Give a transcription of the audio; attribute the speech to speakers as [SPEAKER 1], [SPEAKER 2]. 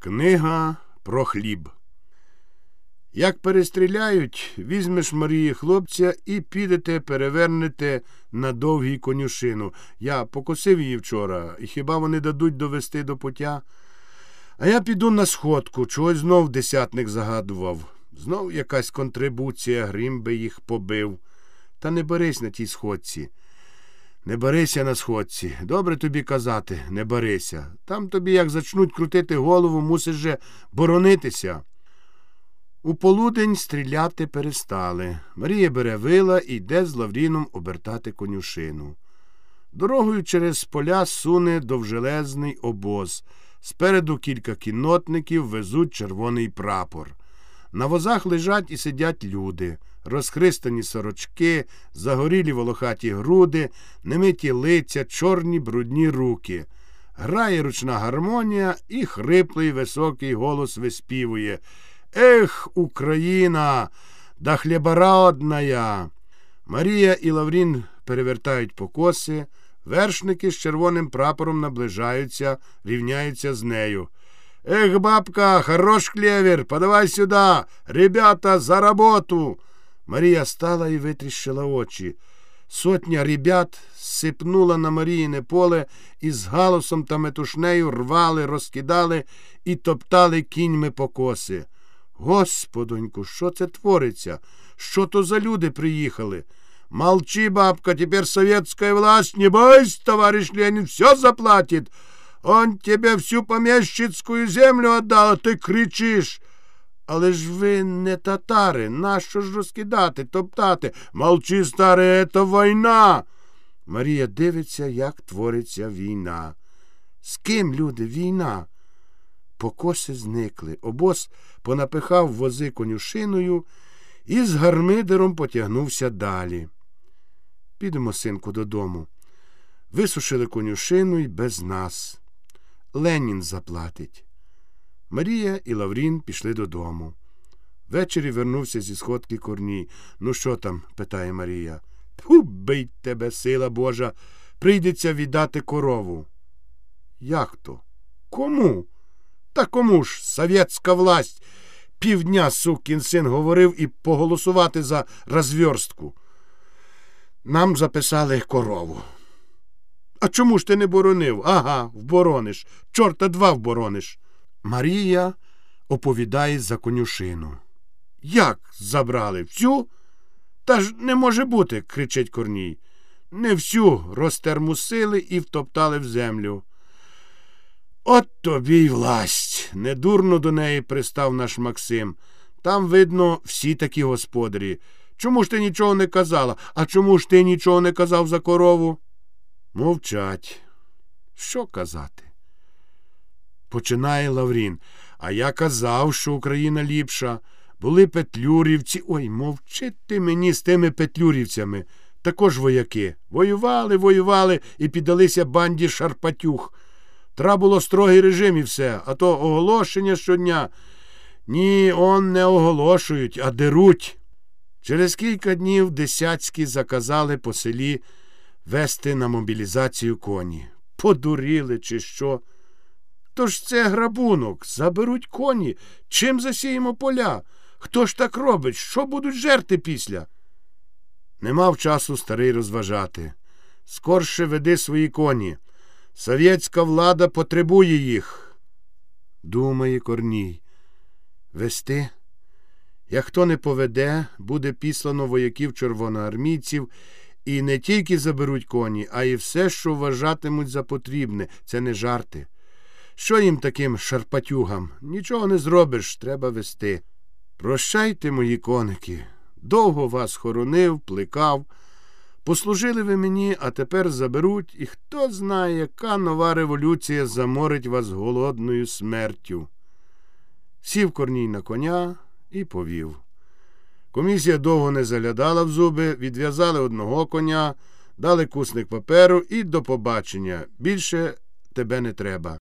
[SPEAKER 1] Книга про хліб. Як перестріляють, візьмеш Марії хлопця і підете, перевернете на довгій конюшину. Я покосив її вчора, і хіба вони дадуть довести до пуття? А я піду на сходку, чогось знов десятник загадував. Знов якась контрибуція, грім би їх побив. Та не берись на тій сходці. Не берися на сходці. Добре тобі казати, не берися. Там тобі, як зачнуть крутити голову, мусиш же боронитися. У полудень стріляти перестали. Марія бере вила і йде з Лавріном обертати конюшину. Дорогою через поля суне довжелезний обоз. Спереду кілька кіннотників везуть червоний прапор. На возах лежать і сидять люди, розхристані сорочки, загорілі волохаті груди, немиті лиця, чорні брудні руки. Грає ручна гармонія і хриплий високий голос виспівує Эх, Украина, да хлебородная. Марія і Лаврін перевертають покоси, вершники з червоним прапором наближаються, рівняються з нею. Эх, бабка, хорош клевер, подавай сюда. Ребята, за работу. Марія стала і витріщила очі. Сотня ребят сипнула на Маріїне поле і з галосом та метушнею рвали, розкидали і топтали кіньми покоси. Господоньку, що це твориться? Що то за люди приїхали? Молчи, бабка, тепер советская власть, не бойся, товарищ Ленин, все заплатит. Он тебе всю помещицькую землю отдал, а ти кричиш. Але ж ви не татари, нащо ж розкидати, топтати? Молчи, старе, це війна. Марія дивиться, як твориться війна. З ким, люди, війна? Покоси зникли. Обоз понапихав вози конюшиною і з гармидером потягнувся далі. Підемо, синку, додому. Висушили конюшину й без нас. Ленін заплатить. Марія і Лаврін пішли додому. Ввечері вернувся зі сходки корній. Ну, що там? питає Марія. Тьфу, бий тебе, сила Божа, прийдеться віддати корову. Як то? Кому? Та кому ж совєтська власть? Півдня сукін син говорив і поголосувати за розв'язку. Нам записали корову. А чому ж ти не боронив? Ага, вборониш. Чорта два вборониш. Марія оповідає за конюшину. Як забрали? Всю? Та ж не може бути, кричить Корній. Не всю розтермусили і втоптали в землю. От тобі й власть. Недурно до неї пристав наш Максим. Там, видно, всі такі господарі. Чому ж ти нічого не казала? А чому ж ти нічого не казав за корову? Мовчать. Що казати? Починає Лаврін. А я казав, що Україна ліпша. Були петлюрівці. Ой, мовчи ти мені з тими петлюрівцями. Також вояки. Воювали, воювали і піддалися банді Шарпатюх. Треба було строгий режим і все, а то оголошення щодня. Ні, он не оголошують, а деруть. Через кілька днів десятські заказали по селі вести на мобілізацію коні. Подуріли, чи що. Тож це грабунок, заберуть коні. Чим засіємо поля? Хто ж так робить? Що будуть жерти після? Не мав часу старий розважати. Скорше веди свої коні. Совєтська влада потребує їх. Думає Корній. Вести? Як хто не поведе, буде післано вояків червоноармійців і не тільки заберуть коні, а й все, що вважатимуть за потрібне. Це не жарти. Що їм таким шарпатюгам? Нічого не зробиш, треба вести. Прощайте, мої коники. Довго вас хоронив, плекав. Послужили ви мені, а тепер заберуть, і хто знає, яка нова революція заморить вас голодною смертю. Сів корній на коня і повів. Комісія довго не заглядала в зуби, відв'язали одного коня, дали кусник паперу і до побачення. Більше тебе не треба.